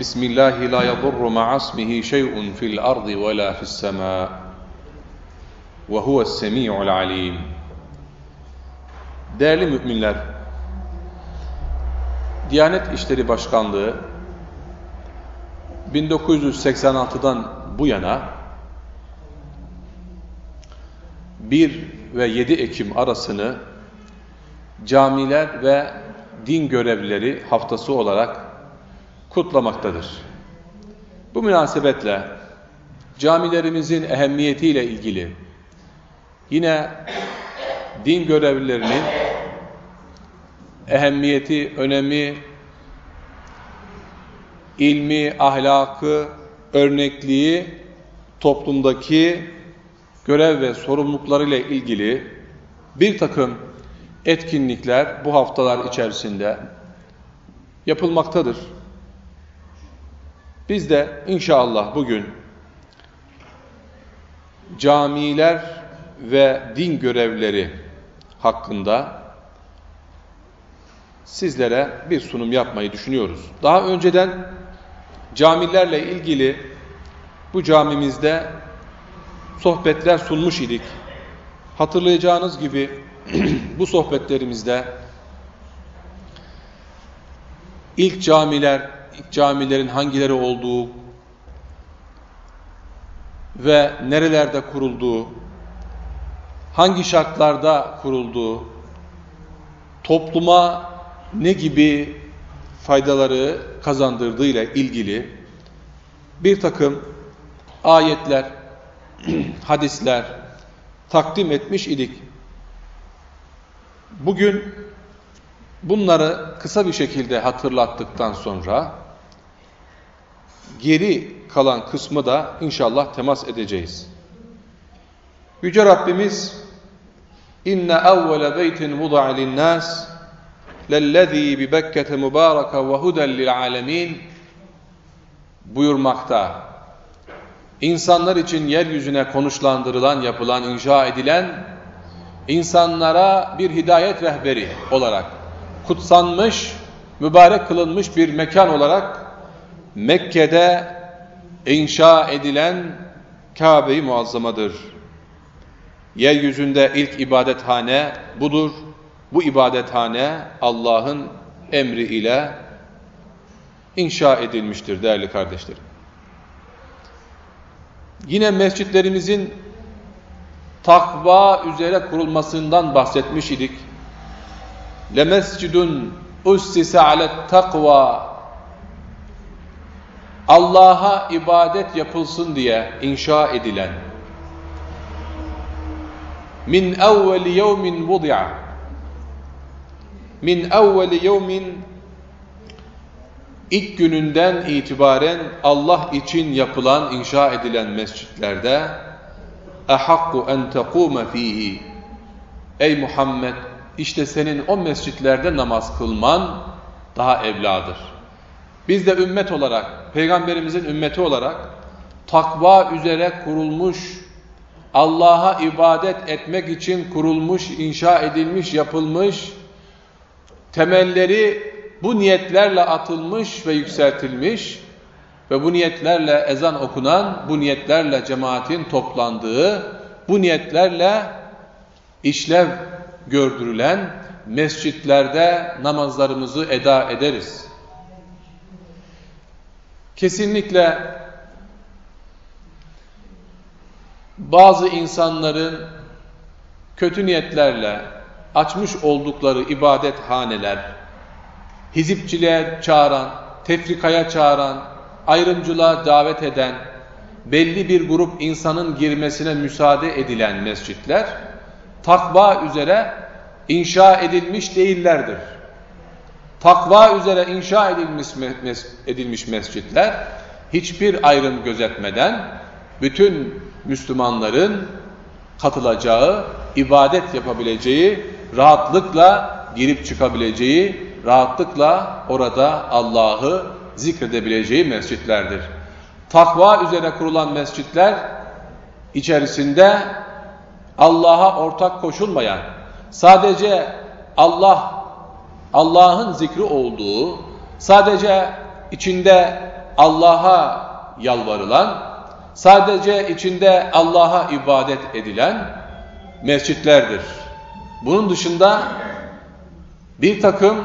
بسم الله لا يضر مع اسمه شيء في الأرض ولا في السماء وهو السميع العليم Değerli müminler, Diyanet İşleri Başkanlığı 1986'dan bu yana 1 ve 7 Ekim arasını camiler ve din görevlileri haftası olarak kutlamaktadır. Bu münasebetle camilerimizin ehemmiyetiyle ilgili yine din görevlilerinin ehemmiyeti, önemi, ilmi, ahlakı, örnekliği, toplumdaki görev ve sorumluluklarıyla ilgili bir takım etkinlikler bu haftalar içerisinde yapılmaktadır. Biz de inşallah bugün camiler ve din görevleri hakkında sizlere bir sunum yapmayı düşünüyoruz. Daha önceden camilerle ilgili bu camimizde sohbetler sunmuş idik. Hatırlayacağınız gibi bu sohbetlerimizde ilk camiler, camilerin hangileri olduğu ve nerelerde kurulduğu, hangi şartlarda kurulduğu, topluma ne gibi faydaları kazandırdığı ile ilgili bir takım ayetler, hadisler takdim etmiş idik. Bugün bunları kısa bir şekilde hatırlattıktan sonra geri kalan kısmı da inşallah temas edeceğiz. Yüce Rabbimiz inne evvele beytin vuda'a linnâs lellezî bi Bekke'te mübâreke ve huden lil alemin buyurmakta. İnsanlar için yeryüzüne konuşlandırılan, yapılan, inşa edilen insanlara bir hidayet rehberi olarak kutsanmış, mübarek kılınmış bir mekan olarak Mekke'de inşa edilen Kabe-i Muazzamadır. Yeryüzünde ilk ibadethane budur. Bu ibadethane Allah'ın emri ile inşa edilmiştir değerli kardeşlerim. Yine mescitlerimizin takva üzere kurulmasından bahsetmiş idik. لَمَسْجِدٌ اُسِّسَ عَلَى التَّقْوَى Allah'a ibadet yapılsın diye inşa edilen. Min evveli yevmin vudi'a. Min evveli yevmin ilk gününden itibaren Allah için yapılan, inşa edilen mescitlerde ehakku en tekume fihi. Ey Muhammed işte senin o mescitlerde namaz kılman daha evladır. Biz de ümmet olarak, Peygamberimizin ümmeti olarak takva üzere kurulmuş, Allah'a ibadet etmek için kurulmuş, inşa edilmiş, yapılmış, temelleri bu niyetlerle atılmış ve yükseltilmiş ve bu niyetlerle ezan okunan, bu niyetlerle cemaatin toplandığı, bu niyetlerle işlev gördürülen mescitlerde namazlarımızı eda ederiz. Kesinlikle bazı insanların kötü niyetlerle açmış oldukları ibadet haneler, hizipçiliğe çağıran, tefrikaya çağıran, ayrımcılığa davet eden, belli bir grup insanın girmesine müsaade edilen mescitler, takva üzere inşa edilmiş değillerdir. Takva üzere inşa edilmiş, edilmiş mescitler hiçbir ayrım gözetmeden bütün Müslümanların katılacağı, ibadet yapabileceği, rahatlıkla girip çıkabileceği, rahatlıkla orada Allah'ı zikredebileceği mescitlerdir. Takva üzere kurulan mescitler içerisinde Allah'a ortak koşulmayan, sadece Allah Allah'ın zikri olduğu, sadece içinde Allah'a yalvarılan, sadece içinde Allah'a ibadet edilen mescitlerdir. Bunun dışında bir takım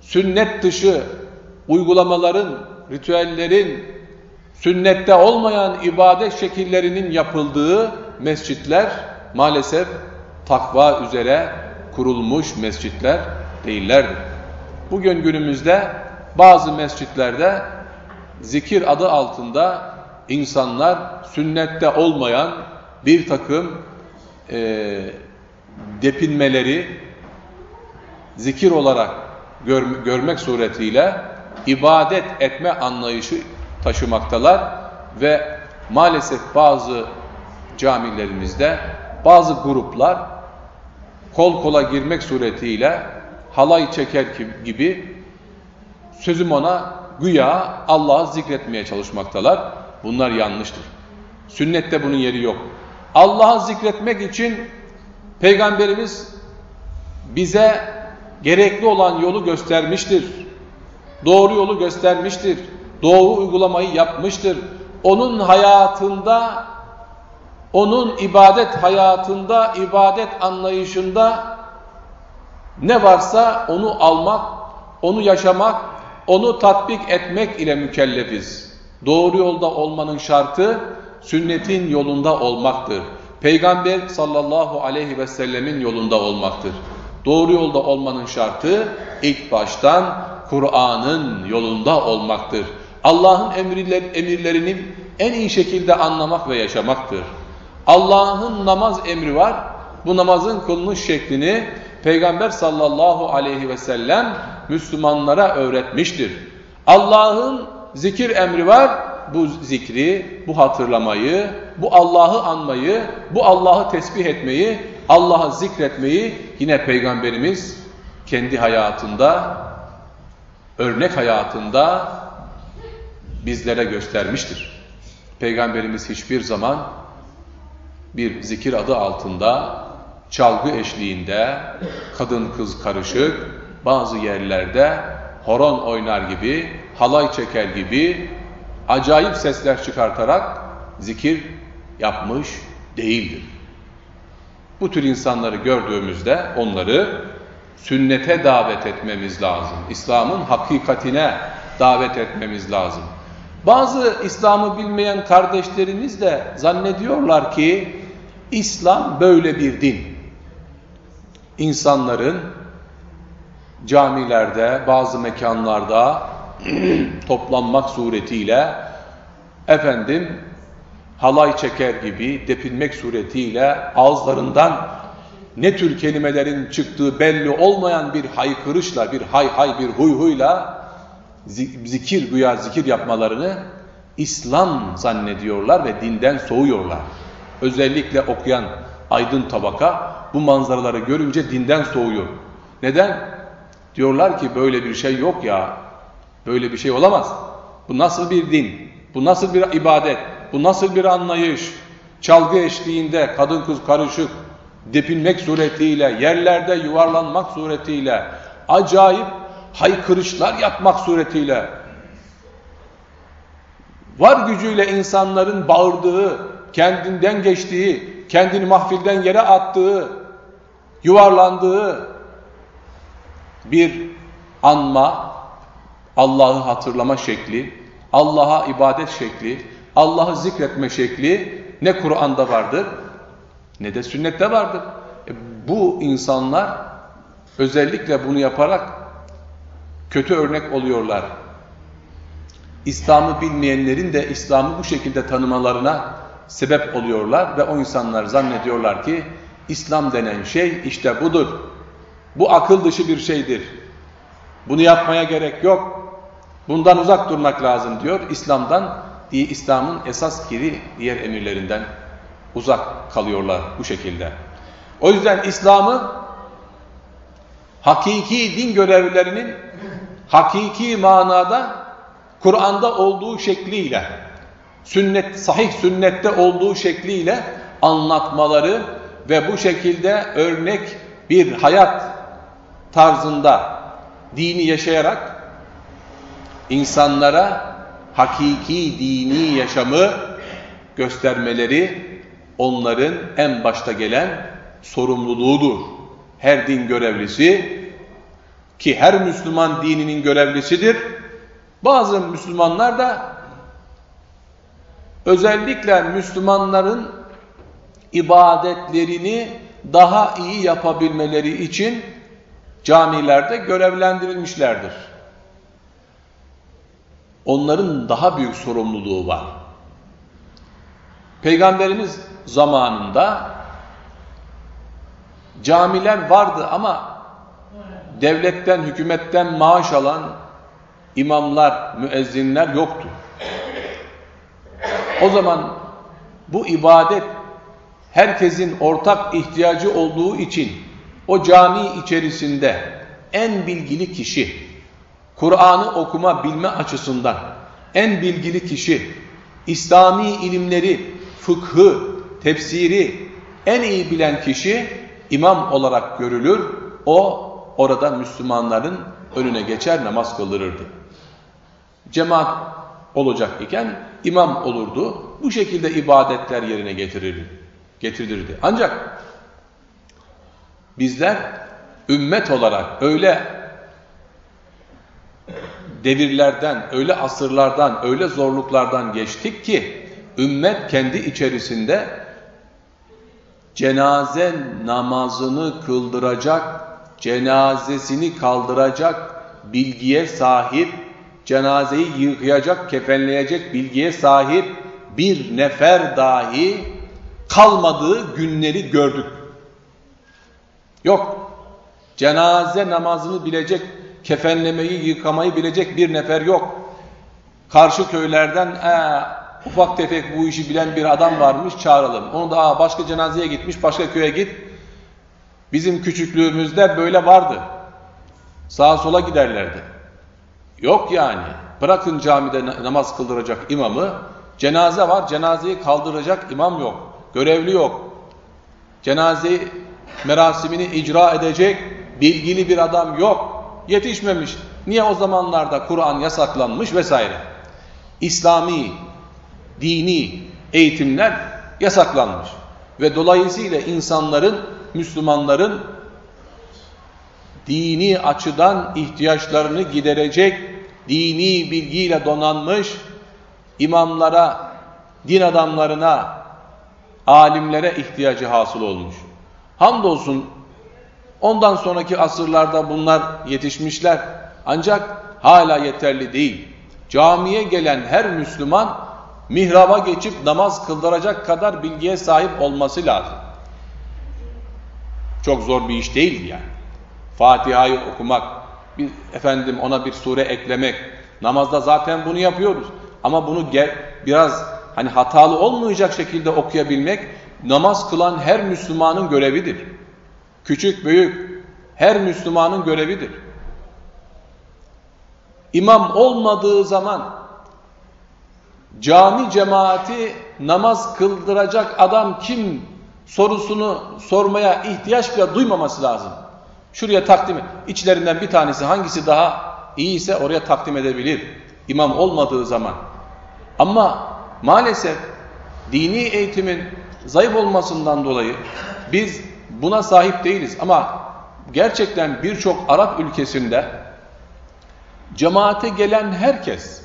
sünnet dışı uygulamaların, ritüellerin, sünnette olmayan ibadet şekillerinin yapıldığı mescitler maalesef takva üzere kurulmuş mescitler değillerdir. Bugün günümüzde bazı mescitlerde zikir adı altında insanlar sünnette olmayan bir takım e, depinmeleri zikir olarak gör, görmek suretiyle ibadet etme anlayışı taşımaktalar ve maalesef bazı camilerimizde bazı gruplar kol kola girmek suretiyle halay çeker gibi sözüm ona güya Allah'ı zikretmeye çalışmaktalar. Bunlar yanlıştır. Sünnette bunun yeri yok. Allah'ı zikretmek için Peygamberimiz bize gerekli olan yolu göstermiştir. Doğru yolu göstermiştir. Doğru uygulamayı yapmıştır. Onun hayatında, onun ibadet hayatında, ibadet anlayışında ne varsa onu almak, onu yaşamak, onu tatbik etmek ile mükellefiz. Doğru yolda olmanın şartı sünnetin yolunda olmaktır. Peygamber sallallahu aleyhi ve sellemin yolunda olmaktır. Doğru yolda olmanın şartı ilk baştan Kur'an'ın yolunda olmaktır. Allah'ın emirler, emirlerini en iyi şekilde anlamak ve yaşamaktır. Allah'ın namaz emri var. Bu namazın kılınış şeklini Peygamber sallallahu aleyhi ve sellem Müslümanlara öğretmiştir. Allah'ın zikir emri var. Bu zikri, bu hatırlamayı, bu Allah'ı anmayı, bu Allah'ı tesbih etmeyi, Allah'ı zikretmeyi yine Peygamberimiz kendi hayatında, örnek hayatında bizlere göstermiştir. Peygamberimiz hiçbir zaman bir zikir adı altında, çalgı eşliğinde, kadın kız karışık, bazı yerlerde horon oynar gibi, halay çeker gibi, acayip sesler çıkartarak zikir yapmış değildir. Bu tür insanları gördüğümüzde onları sünnete davet etmemiz lazım. İslam'ın hakikatine davet etmemiz lazım. Bazı İslam'ı bilmeyen kardeşlerimiz de zannediyorlar ki İslam böyle bir din. İnsanların camilerde, bazı mekanlarda toplanmak suretiyle efendim halay çeker gibi depinmek suretiyle ağızlarından ne tür kelimelerin çıktığı belli olmayan bir haykırışla, bir hay hay, bir huy huyla zikir, güya zikir yapmalarını İslam zannediyorlar ve dinden soğuyorlar. Özellikle okuyan aydın tabaka bu manzaraları görünce dinden soğuyor. Neden? Diyorlar ki böyle bir şey yok ya, böyle bir şey olamaz. Bu nasıl bir din, bu nasıl bir ibadet, bu nasıl bir anlayış? Çalgı eşliğinde kadın kız karışık, depinmek suretiyle, yerlerde yuvarlanmak suretiyle, acayip haykırışlar yapmak suretiyle, var gücüyle insanların bağırdığı, kendinden geçtiği, kendini mahfilden yere attığı, yuvarlandığı bir anma, Allah'ı hatırlama şekli, Allah'a ibadet şekli, Allah'ı zikretme şekli ne Kur'an'da vardır ne de sünnette vardır. E, bu insanlar özellikle bunu yaparak kötü örnek oluyorlar. İslam'ı bilmeyenlerin de İslam'ı bu şekilde tanımalarına sebep oluyorlar ve o insanlar zannediyorlar ki İslam denen şey işte budur. Bu akıl dışı bir şeydir. Bunu yapmaya gerek yok. Bundan uzak durmak lazım diyor. İslam'dan diye İslam'ın esas kiri diğer emirlerinden uzak kalıyorlar bu şekilde. O yüzden İslam'ı hakiki din görevlilerinin hakiki manada Kur'an'da olduğu şekliyle, sünnet, sahih sünnette olduğu şekliyle anlatmaları ve bu şekilde örnek bir hayat tarzında dini yaşayarak insanlara hakiki dini yaşamı göstermeleri onların en başta gelen sorumluluğudur. Her din görevlisi ki her Müslüman dininin görevlisidir. Bazı Müslümanlar da özellikle Müslümanların ibadetlerini daha iyi yapabilmeleri için camilerde görevlendirilmişlerdir. Onların daha büyük sorumluluğu var. Peygamberimiz zamanında camiler vardı ama devletten, hükümetten maaş alan imamlar, müezzinler yoktu. O zaman bu ibadet herkesin ortak ihtiyacı olduğu için o cami içerisinde en bilgili kişi, Kur'an'ı okuma bilme açısından en bilgili kişi, İslami ilimleri, fıkhı, tefsiri en iyi bilen kişi imam olarak görülür. O orada Müslümanların önüne geçer namaz kıldırırdı. Cemaat olacak iken imam olurdu. Bu şekilde ibadetler yerine getirirdi. getirilirdi. Ancak bizler ümmet olarak öyle devirlerden, öyle asırlardan, öyle zorluklardan geçtik ki ümmet kendi içerisinde cenaze namazını kıldıracak, cenazesini kaldıracak bilgiye sahip, cenazeyi yıkayacak, kefenleyecek bilgiye sahip bir nefer dahi kalmadığı günleri gördük. Yok. Cenaze namazını bilecek, kefenlemeyi, yıkamayı bilecek bir nefer yok. Karşı köylerden ee, ufak tefek bu işi bilen bir adam varmış çağıralım. Onu da Aa, başka cenazeye gitmiş, başka köye git. Bizim küçüklüğümüzde böyle vardı. Sağa sola giderlerdi. Yok yani. Bırakın camide namaz kıldıracak imamı. Cenaze var, cenazeyi kaldıracak imam yok. Görevli yok. Cenazeyi merasimini icra edecek bilgili bir adam yok. Yetişmemiş. Niye o zamanlarda Kur'an yasaklanmış vesaire. İslami, dini eğitimler yasaklanmış. Ve dolayısıyla insanların, Müslümanların dini açıdan ihtiyaçlarını giderecek dini bilgiyle donanmış imamlara, din adamlarına, alimlere ihtiyacı hasıl olmuş. Hamdolsun ondan sonraki asırlarda bunlar yetişmişler. Ancak hala yeterli değil. Camiye gelen her Müslüman mihraba geçip namaz kıldıracak kadar bilgiye sahip olması lazım. Çok zor bir iş değil yani. Fatiha'yı okumak, bir, efendim ona bir sure eklemek, namazda zaten bunu yapıyoruz. Ama bunu gel, biraz hani hatalı olmayacak şekilde okuyabilmek namaz kılan her Müslümanın görevidir. Küçük büyük her Müslümanın görevidir. İmam olmadığı zaman cami cemaati namaz kıldıracak adam kim sorusunu sormaya ihtiyaç bile duymaması lazım. Şuraya takdim. İçlerinden bir tanesi hangisi daha iyi ise oraya takdim edebilir. İmam olmadığı zaman. Ama maalesef dini eğitimin zayıf olmasından dolayı biz buna sahip değiliz. Ama gerçekten birçok Arap ülkesinde cemaate gelen herkes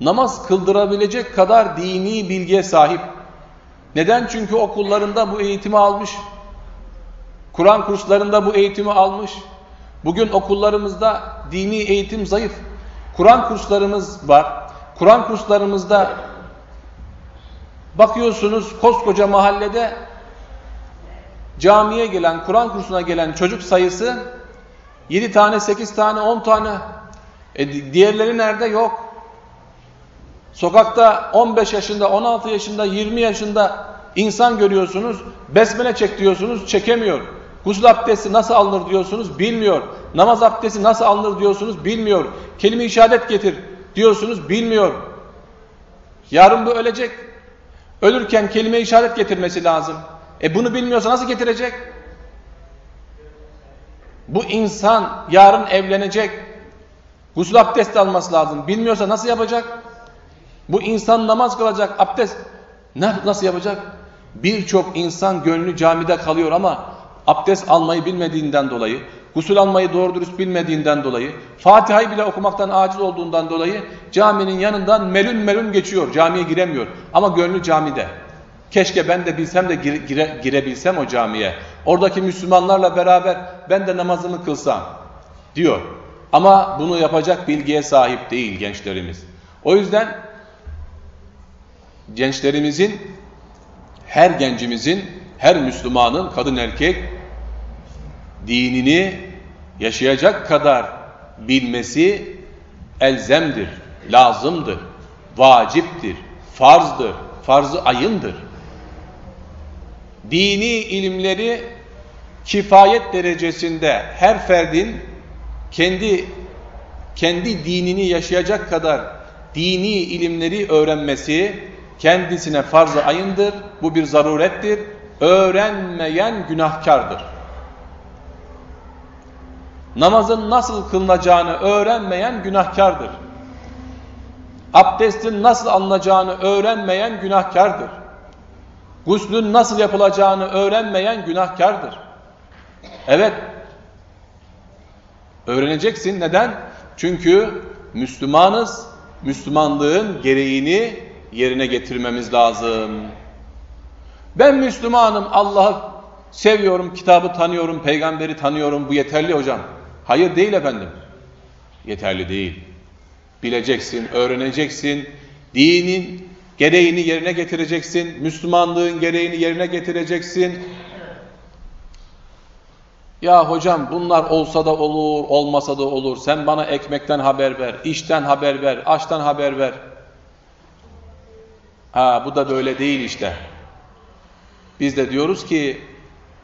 namaz kıldırabilecek kadar dini bilgiye sahip. Neden? Çünkü okullarında bu eğitimi almış. Kur'an kurslarında bu eğitimi almış. Bugün okullarımızda dini eğitim zayıf. Kur'an kurslarımız var. Kur'an kurslarımızda bakıyorsunuz koskoca mahallede camiye gelen, Kur'an kursuna gelen çocuk sayısı 7 tane, 8 tane, 10 tane. E, diğerleri nerede? Yok. Sokakta 15 yaşında, 16 yaşında, 20 yaşında insan görüyorsunuz. Besmele çek diyorsunuz, çekemiyor. Gusül abdesti nasıl alınır diyorsunuz, bilmiyor. Namaz abdesti nasıl alınır diyorsunuz, bilmiyor. Kelime-i şehadet getir diyorsunuz, bilmiyor. Yarın bu ölecek. Ölürken kelime-i şehadet getirmesi lazım. E bunu bilmiyorsa nasıl getirecek? Bu insan yarın evlenecek. Gusül abdesti alması lazım. Bilmiyorsa nasıl yapacak? Bu insan namaz kılacak, abdest nasıl yapacak? Birçok insan gönlü camide kalıyor ama abdest almayı bilmediğinden dolayı, gusül almayı doğru dürüst bilmediğinden dolayı, Fatiha'yı bile okumaktan aciz olduğundan dolayı caminin yanından melun melun geçiyor, camiye giremiyor. Ama gönlü camide. Keşke ben de bilsem de gire, gire, girebilsem o camiye. Oradaki Müslümanlarla beraber ben de namazımı kılsam diyor. Ama bunu yapacak bilgiye sahip değil gençlerimiz. O yüzden gençlerimizin, her gencimizin, her Müslümanın, kadın erkek dinini yaşayacak kadar bilmesi elzemdir, lazımdır, vaciptir, farzdır, farzı ayındır. Dini ilimleri kifayet derecesinde her ferdin kendi kendi dinini yaşayacak kadar dini ilimleri öğrenmesi kendisine farz-ı ayındır. Bu bir zarurettir. Öğrenmeyen günahkardır. Namazın nasıl kılınacağını öğrenmeyen günahkardır. Abdestin nasıl alınacağını öğrenmeyen günahkardır. Guslün nasıl yapılacağını öğrenmeyen günahkardır. Evet, öğreneceksin. Neden? Çünkü Müslümanız, Müslümanlığın gereğini yerine getirmemiz lazım. Ben Müslümanım, Allah'ı seviyorum, kitabı tanıyorum, peygamberi tanıyorum. Bu yeterli hocam. Hayır değil efendim. Yeterli değil. Bileceksin, öğreneceksin. Dinin gereğini yerine getireceksin. Müslümanlığın gereğini yerine getireceksin. Ya hocam bunlar olsa da olur, olmasa da olur. Sen bana ekmekten haber ver, işten haber ver, açtan haber ver. Ha bu da böyle değil işte. Biz de diyoruz ki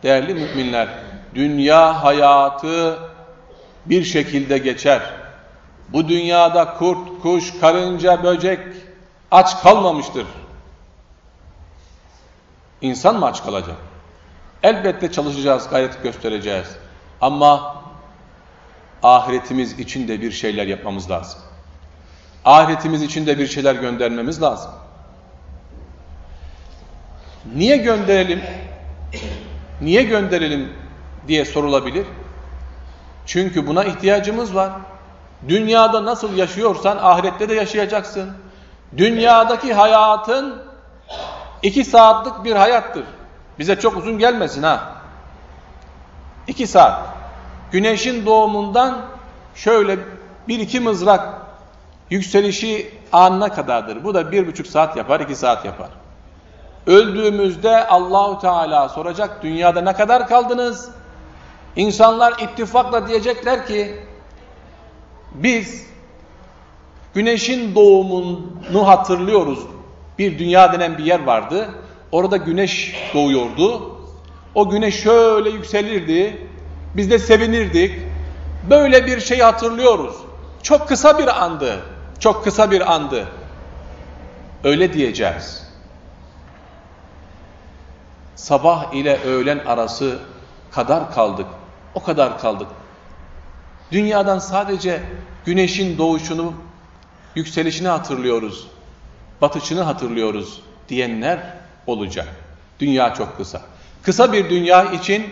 değerli müminler dünya hayatı bir şekilde geçer. Bu dünyada kurt, kuş, karınca, böcek aç kalmamıştır. İnsan mı aç kalacak? Elbette çalışacağız, gayret göstereceğiz. Ama ahiretimiz için de bir şeyler yapmamız lazım. Ahiretimiz için de bir şeyler göndermemiz lazım. Niye gönderelim? Niye gönderelim diye sorulabilir. Çünkü buna ihtiyacımız var. Dünyada nasıl yaşıyorsan ahirette de yaşayacaksın. Dünyadaki hayatın iki saatlik bir hayattır. Bize çok uzun gelmesin ha. İki saat. Güneşin doğumundan şöyle bir iki mızrak yükselişi anına kadardır. Bu da bir buçuk saat yapar, iki saat yapar. Öldüğümüzde Allahu Teala soracak dünyada ne kadar kaldınız? İnsanlar ittifakla diyecekler ki biz güneşin doğumunu hatırlıyoruz. Bir dünya denen bir yer vardı. Orada güneş doğuyordu. O güneş şöyle yükselirdi. Biz de sevinirdik. Böyle bir şey hatırlıyoruz. Çok kısa bir andı. Çok kısa bir andı. Öyle diyeceğiz sabah ile öğlen arası kadar kaldık. O kadar kaldık. Dünyadan sadece güneşin doğuşunu, yükselişini hatırlıyoruz. Batışını hatırlıyoruz diyenler olacak. Dünya çok kısa. Kısa bir dünya için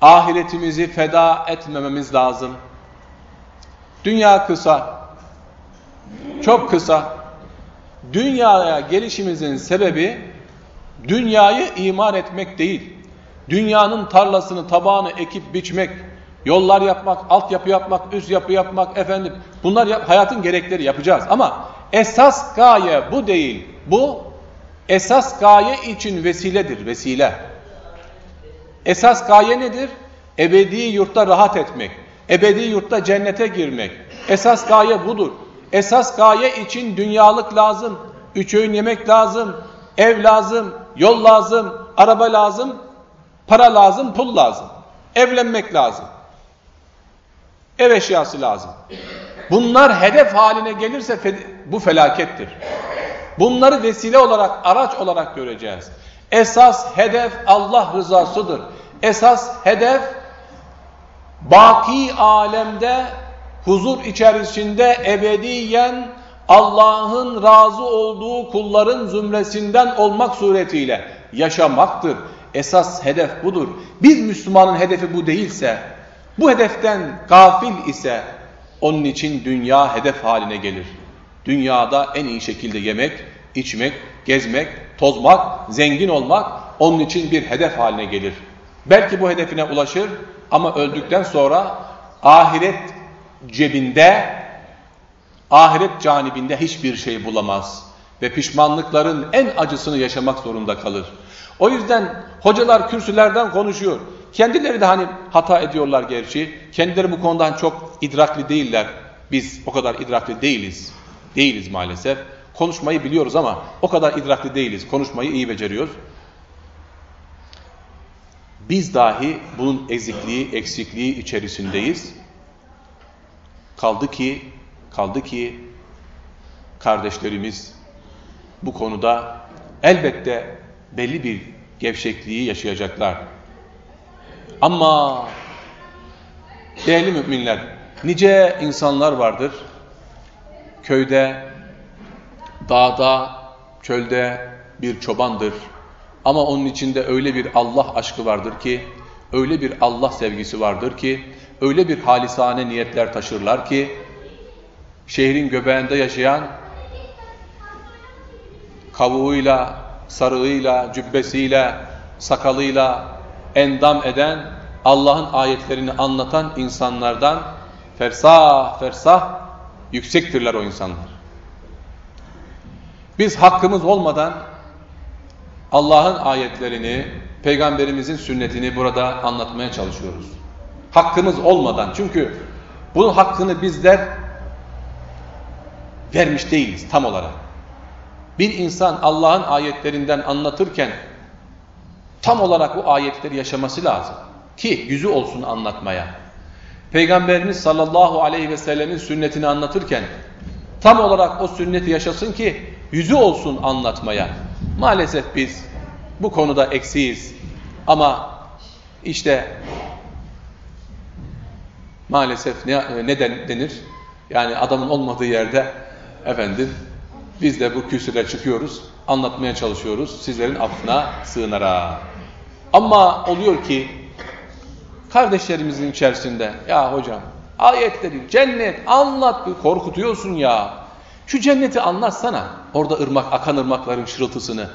ahiretimizi feda etmememiz lazım. Dünya kısa. Çok kısa. Dünyaya gelişimizin sebebi Dünyayı imar etmek değil. Dünyanın tarlasını, tabağını ekip biçmek, yollar yapmak, altyapı yapmak, üst yapı yapmak efendim. Bunlar yap, hayatın gerekleri yapacağız ama esas gaye bu değil. Bu esas gaye için vesiledir, vesile. Esas gaye nedir? Ebedi yurtta rahat etmek. Ebedi yurtta cennete girmek. Esas gaye budur. Esas gaye için dünyalık lazım. Üç öğün yemek lazım. Ev lazım. Yol lazım. Araba lazım. Para lazım. Pul lazım. Evlenmek lazım. Ev eşyası lazım. Bunlar hedef haline gelirse bu felakettir. Bunları vesile olarak, araç olarak göreceğiz. Esas hedef Allah rızasıdır. Esas hedef baki alemde huzur içerisinde ebediyen Allah'ın razı olduğu kulların zümresinden olmak suretiyle yaşamaktır. Esas hedef budur. Bir Müslümanın hedefi bu değilse, bu hedeften gafil ise onun için dünya hedef haline gelir. Dünyada en iyi şekilde yemek, içmek, gezmek, tozmak, zengin olmak onun için bir hedef haline gelir. Belki bu hedefine ulaşır ama öldükten sonra ahiret cebinde, ahiret canibinde hiçbir şey bulamaz. Ve pişmanlıkların en acısını yaşamak zorunda kalır. O yüzden hocalar kürsülerden konuşuyor. Kendileri de hani hata ediyorlar gerçi. Kendileri bu konudan çok idrakli değiller. Biz o kadar idrakli değiliz. Değiliz maalesef. Konuşmayı biliyoruz ama o kadar idrakli değiliz. Konuşmayı iyi beceriyoruz. Biz dahi bunun ezikliği, eksikliği içerisindeyiz. Kaldı ki, kaldı ki kardeşlerimiz bu konuda elbette belli bir gevşekliği yaşayacaklar. Ama değerli müminler, nice insanlar vardır. Köyde, dağda, çölde bir çobandır. Ama onun içinde öyle bir Allah aşkı vardır ki, öyle bir Allah sevgisi vardır ki, öyle bir halisane niyetler taşırlar ki, şehrin göbeğinde yaşayan kavuğuyla, sarığıyla, cübbesiyle, sakalıyla endam eden, Allah'ın ayetlerini anlatan insanlardan fersah fersah yüksektirler o insanlar. Biz hakkımız olmadan Allah'ın ayetlerini, Peygamberimizin sünnetini burada anlatmaya çalışıyoruz. Hakkımız olmadan çünkü bunun hakkını bizler vermiş değiliz tam olarak. Bir insan Allah'ın ayetlerinden anlatırken tam olarak bu ayetleri yaşaması lazım. Ki yüzü olsun anlatmaya. Peygamberimiz sallallahu aleyhi ve sellemin sünnetini anlatırken tam olarak o sünneti yaşasın ki yüzü olsun anlatmaya. Maalesef biz bu konuda eksiyiz. Ama işte maalesef ne, ne denir? Yani adamın olmadığı yerde efendim biz de bu kürsüde çıkıyoruz, anlatmaya çalışıyoruz sizlerin affına sığınarak. Ama oluyor ki kardeşlerimizin içerisinde ya hocam ayetleri, cennet anlat korkutuyorsun ya. Şu cenneti anlatsana. Orada ırmak, akan ırmakların şırıltısını.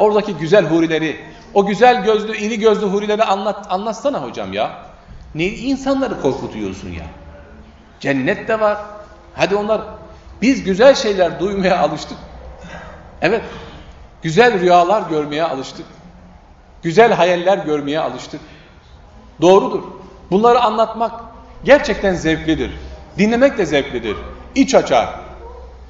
Oradaki güzel hurileri, o güzel gözlü, iri gözlü hurileri anlat, anlatsana hocam ya. Ne insanları korkutuyorsun ya. Cennet de var. Hadi onlar biz güzel şeyler duymaya alıştık. Evet. Güzel rüyalar görmeye alıştık. Güzel hayaller görmeye alıştık. Doğrudur. Bunları anlatmak gerçekten zevklidir. Dinlemek de zevklidir. İç açar.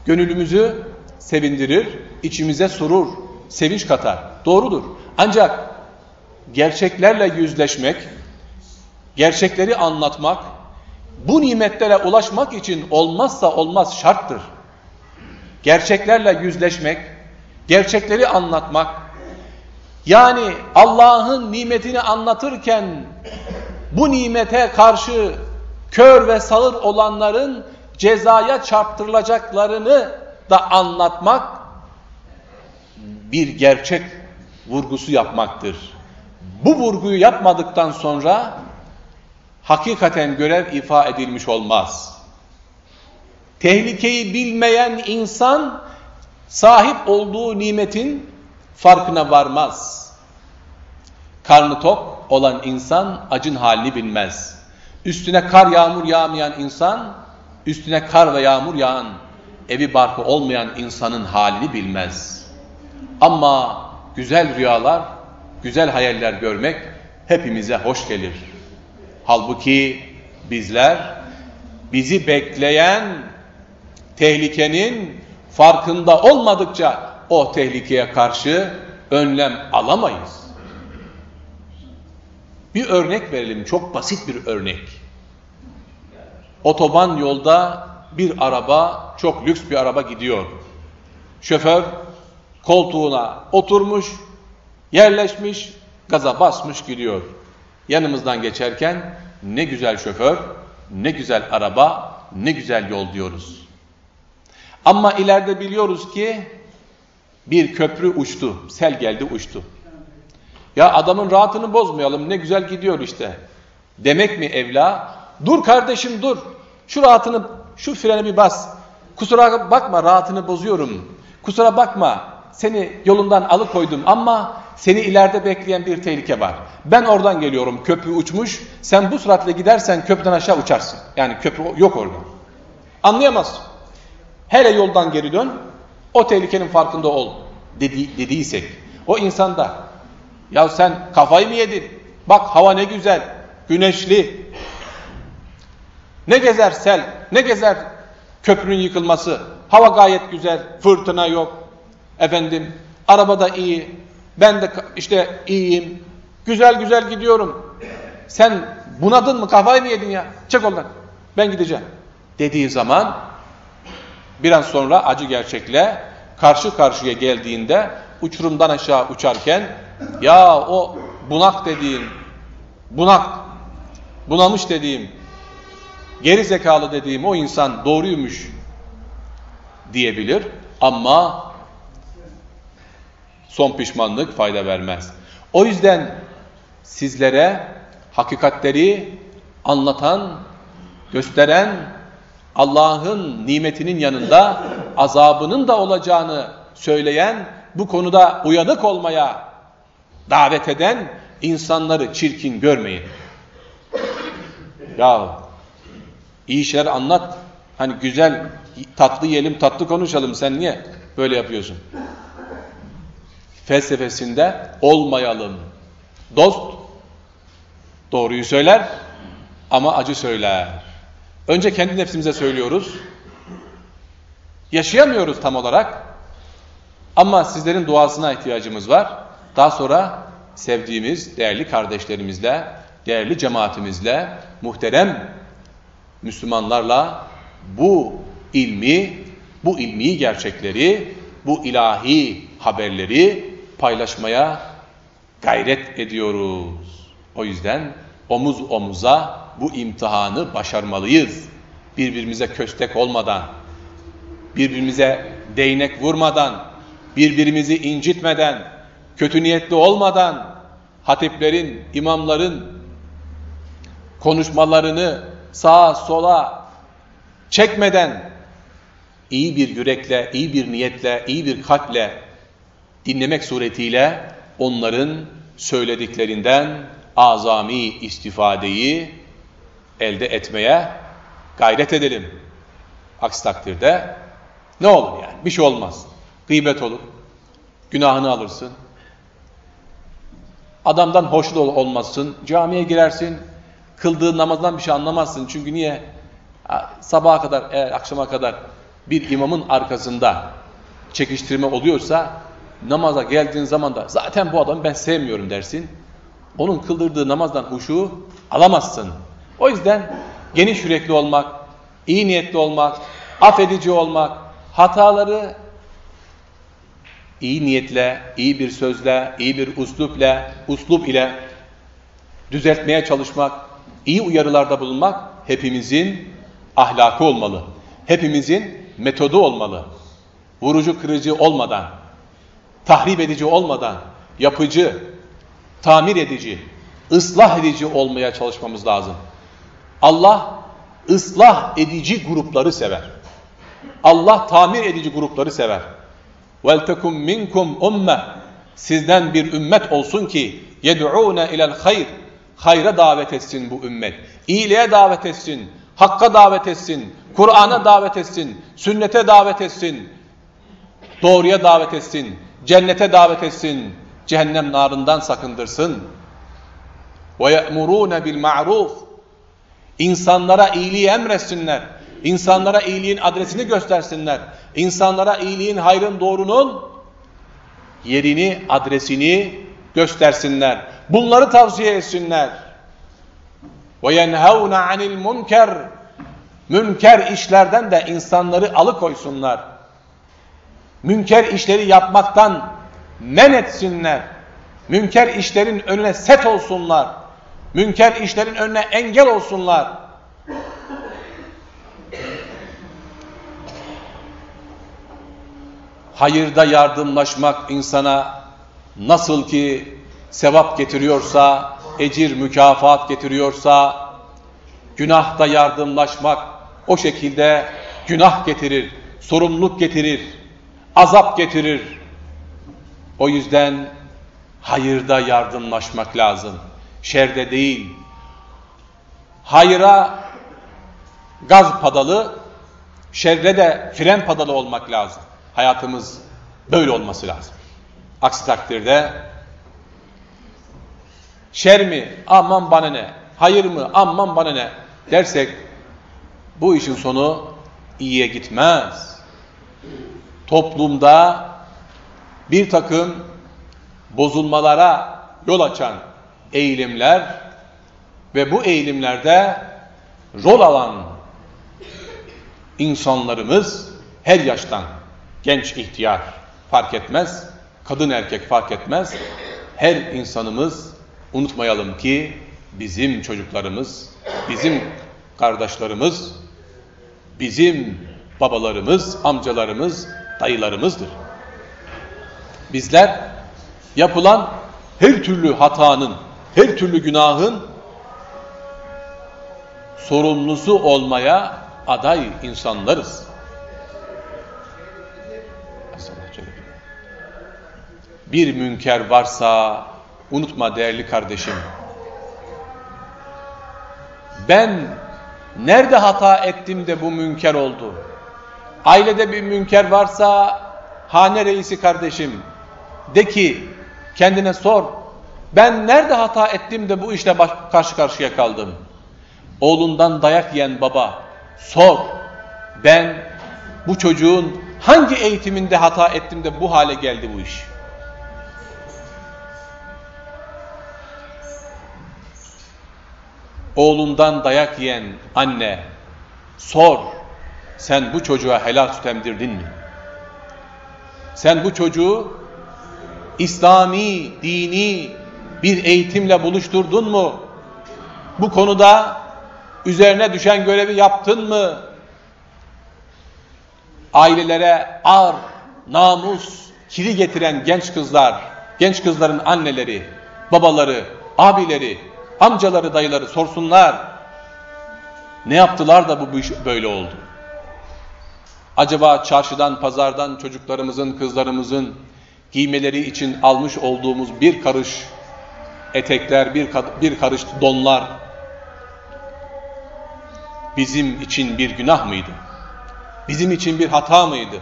Gönlümüzü sevindirir, içimize surur, sevinç katar. Doğrudur. Ancak gerçeklerle yüzleşmek, gerçekleri anlatmak, bu nimetlere ulaşmak için olmazsa olmaz şarttır. Gerçeklerle yüzleşmek, gerçekleri anlatmak, yani Allah'ın nimetini anlatırken bu nimete karşı kör ve sağır olanların cezaya çarptırılacaklarını da anlatmak bir gerçek vurgusu yapmaktır. Bu vurguyu yapmadıktan sonra hakikaten görev ifa edilmiş olmaz. Tehlikeyi bilmeyen insan sahip olduğu nimetin farkına varmaz. Karnı tok olan insan acın halini bilmez. Üstüne kar yağmur yağmayan insan, üstüne kar ve yağmur yağan, evi barkı olmayan insanın halini bilmez. Ama güzel rüyalar, güzel hayaller görmek hepimize hoş gelir. Halbuki bizler bizi bekleyen tehlikenin farkında olmadıkça o tehlikeye karşı önlem alamayız. Bir örnek verelim, çok basit bir örnek. Otoban yolda bir araba, çok lüks bir araba gidiyor. Şoför koltuğuna oturmuş, yerleşmiş, gaza basmış gidiyor. Yanımızdan geçerken ne güzel şoför, ne güzel araba, ne güzel yol diyoruz. Ama ileride biliyoruz ki bir köprü uçtu, sel geldi uçtu. Ya adamın rahatını bozmayalım, ne güzel gidiyor işte. Demek mi evla? Dur kardeşim dur, şu rahatını, şu freni bir bas. Kusura bakma rahatını bozuyorum. Kusura bakma seni yolundan alıkoydum ama seni ileride bekleyen bir tehlike var. Ben oradan geliyorum köprü uçmuş. Sen bu suratla gidersen köprüden aşağı uçarsın. Yani köprü yok orada. Anlayamazsın. Hele yoldan geri dön. O tehlikenin farkında ol dedi, dediysek. O insanda ya sen kafayı mı yedin? Bak hava ne güzel. Güneşli. Ne gezer sel? Ne gezer köprünün yıkılması? Hava gayet güzel. Fırtına yok. Efendim araba da iyi. Ben de işte iyiyim. Güzel güzel gidiyorum. Sen bunadın mı kafayı mı yedin ya? Çek ondan. Ben gideceğim. Dediği zaman bir an sonra acı gerçekle karşı karşıya geldiğinde uçurumdan aşağı uçarken ya o bunak dediğim bunak bunamış dediğim geri zekalı dediğim o insan doğruymuş diyebilir ama son pişmanlık fayda vermez. O yüzden sizlere hakikatleri anlatan, gösteren, Allah'ın nimetinin yanında azabının da olacağını söyleyen, bu konuda uyanık olmaya davet eden insanları çirkin görmeyin. Ya iyi şeyler anlat. Hani güzel, tatlı yiyelim, tatlı konuşalım. Sen niye böyle yapıyorsun? Felsefesinde olmayalım. Dost doğruyu söyler ama acı söyler. Önce kendi nefsimize söylüyoruz. Yaşayamıyoruz tam olarak. Ama sizlerin duasına ihtiyacımız var. Daha sonra sevdiğimiz değerli kardeşlerimizle, değerli cemaatimizle, muhterem Müslümanlarla bu ilmi, bu ilmi gerçekleri, bu ilahi haberleri paylaşmaya gayret ediyoruz. O yüzden omuz omuza bu imtihanı başarmalıyız. Birbirimize köstek olmadan, birbirimize değnek vurmadan, birbirimizi incitmeden, kötü niyetli olmadan, hatiplerin, imamların konuşmalarını sağa sola çekmeden, iyi bir yürekle, iyi bir niyetle, iyi bir kalple dinlemek suretiyle onların söylediklerinden azami istifadeyi elde etmeye gayret edelim. Aksi takdirde ne olur yani? Bir şey olmaz. Gıybet olur. Günahını alırsın. Adamdan hoşnut olmazsın. Camiye girersin. Kıldığı namazdan bir şey anlamazsın. Çünkü niye? Sabaha kadar, eğer akşama kadar bir imamın arkasında çekiştirme oluyorsa namaza geldiğin zaman da zaten bu adamı ben sevmiyorum dersin. Onun kıldırdığı namazdan huşu alamazsın. O yüzden geniş yürekli olmak, iyi niyetli olmak, affedici olmak, hataları iyi niyetle, iyi bir sözle, iyi bir uslupla, uslup ile düzeltmeye çalışmak, iyi uyarılarda bulunmak hepimizin ahlakı olmalı. Hepimizin metodu olmalı. Vurucu kırıcı olmadan, tahrip edici olmadan yapıcı, tamir edici, ıslah edici olmaya çalışmamız lazım. Allah ıslah edici grupları sever. Allah tamir edici grupları sever. وَلْتَكُمْ مِنْكُمْ اُمَّةً Sizden bir ümmet olsun ki يَدْعُونَ اِلَى الْخَيْرِ Hayra davet etsin bu ümmet. İyiliğe davet etsin. Hakka davet etsin. Kur'an'a davet etsin. Sünnete davet etsin. Doğruya davet etsin cennete davet etsin, cehennem narından sakındırsın. وَيَأْمُرُونَ بِالْمَعْرُوفِ İnsanlara iyiliği emretsinler. İnsanlara iyiliğin adresini göstersinler. İnsanlara iyiliğin, hayrın, doğrunun yerini, adresini göstersinler. Bunları tavsiye etsinler. وَيَنْهَوْنَ عَنِ الْمُنْكَرِ Münker işlerden de insanları alıkoysunlar. Münker işleri yapmaktan men etsinler. Münker işlerin önüne set olsunlar. Münker işlerin önüne engel olsunlar. Hayırda yardımlaşmak insana nasıl ki sevap getiriyorsa, ecir mükafat getiriyorsa, günahda yardımlaşmak o şekilde günah getirir, sorumluluk getirir, azap getirir. O yüzden hayırda yardımlaşmak lazım. Şerde değil. Hayıra gaz padalı, şerre de fren padalı olmak lazım. Hayatımız böyle olması lazım. Aksi takdirde şer mi aman bana ne, hayır mı aman bana ne dersek bu işin sonu iyiye gitmez. Toplumda bir takım bozulmalara yol açan eğilimler ve bu eğilimlerde rol alan insanlarımız her yaştan genç ihtiyar fark etmez, kadın erkek fark etmez. Her insanımız unutmayalım ki bizim çocuklarımız, bizim kardeşlerimiz, bizim babalarımız, amcalarımız, dayılarımızdır. Bizler yapılan her türlü hatanın, her türlü günahın sorumlusu olmaya aday insanlarız. Bir münker varsa unutma değerli kardeşim. Ben nerede hata ettim de bu münker oldu? Ailede bir münker varsa hane reisi kardeşim de ki kendine sor. Ben nerede hata ettim de bu işle baş, karşı karşıya kaldım? Oğlundan dayak yiyen baba sor. Ben bu çocuğun hangi eğitiminde hata ettim de bu hale geldi bu iş? Oğlundan dayak yiyen anne sor. Sen bu çocuğa helal süt emdirdin mi? Sen bu çocuğu İslami, dini bir eğitimle buluşturdun mu? Bu konuda üzerine düşen görevi yaptın mı? Ailelere ar, namus, kiri getiren genç kızlar, genç kızların anneleri, babaları, abileri, amcaları, dayıları sorsunlar. Ne yaptılar da bu böyle oldu? Acaba çarşıdan, pazardan çocuklarımızın, kızlarımızın giymeleri için almış olduğumuz bir karış etekler, bir, bir karış donlar bizim için bir günah mıydı? Bizim için bir hata mıydı?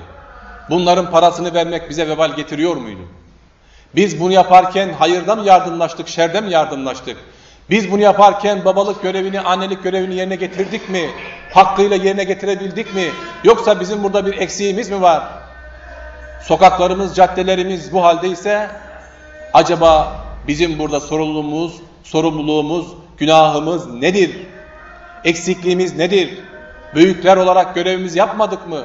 Bunların parasını vermek bize vebal getiriyor muydu? Biz bunu yaparken hayırda mı yardımlaştık, şerde mi yardımlaştık? Biz bunu yaparken babalık görevini, annelik görevini yerine getirdik mi? Hakkıyla yerine getirebildik mi? Yoksa bizim burada bir eksiğimiz mi var? Sokaklarımız, caddelerimiz bu haldeyse acaba bizim burada sorumluluğumuz, sorumluluğumuz, günahımız nedir? Eksikliğimiz nedir? Büyükler olarak görevimizi yapmadık mı?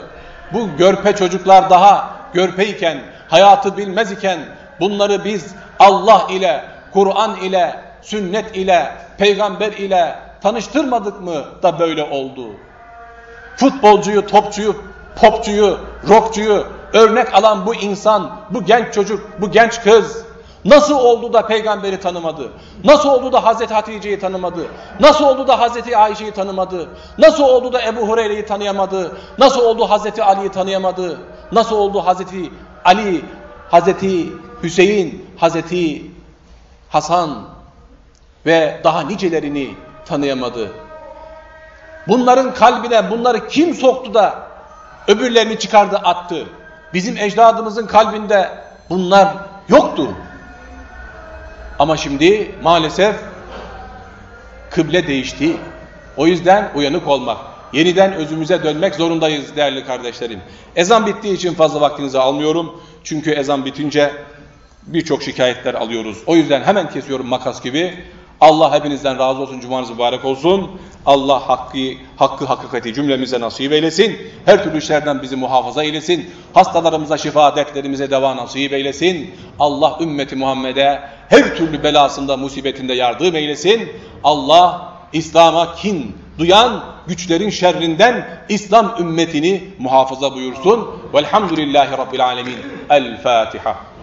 Bu görpe çocuklar daha görpeyken, hayatı bilmez iken bunları biz Allah ile, Kur'an ile, sünnet ile, peygamber ile tanıştırmadık mı da böyle oldu? Futbolcuyu, topçuyu, popçuyu, rockçuyu örnek alan bu insan, bu genç çocuk, bu genç kız nasıl oldu da peygamberi tanımadı? Nasıl oldu da Hazreti Hatice'yi tanımadı? Nasıl oldu da Hazreti Ayşe'yi tanımadı? Nasıl oldu da Ebu Hureyre'yi tanıyamadı? Nasıl oldu Hazreti Ali'yi tanıyamadı? Nasıl oldu Hazreti Ali, Hazreti Hüseyin, Hazreti Hasan ve daha nicelerini tanıyamadı? Bunların kalbine bunları kim soktu da öbürlerini çıkardı attı? Bizim ecdadımızın kalbinde bunlar yoktu. Ama şimdi maalesef kıble değişti. O yüzden uyanık olmak, yeniden özümüze dönmek zorundayız değerli kardeşlerim. Ezan bittiği için fazla vaktinizi almıyorum. Çünkü ezan bitince birçok şikayetler alıyoruz. O yüzden hemen kesiyorum makas gibi. Allah hepinizden razı olsun, cumanız mübarek olsun. Allah hakkı, hakkı hakikati cümlemize nasip eylesin. Her türlü işlerden bizi muhafaza eylesin. Hastalarımıza şifa, dertlerimize deva nasip eylesin. Allah ümmeti Muhammed'e her türlü belasında, musibetinde yardım eylesin. Allah İslam'a kin duyan güçlerin şerrinden İslam ümmetini muhafaza buyursun. Velhamdülillahi Rabbil Alemin. El Fatiha.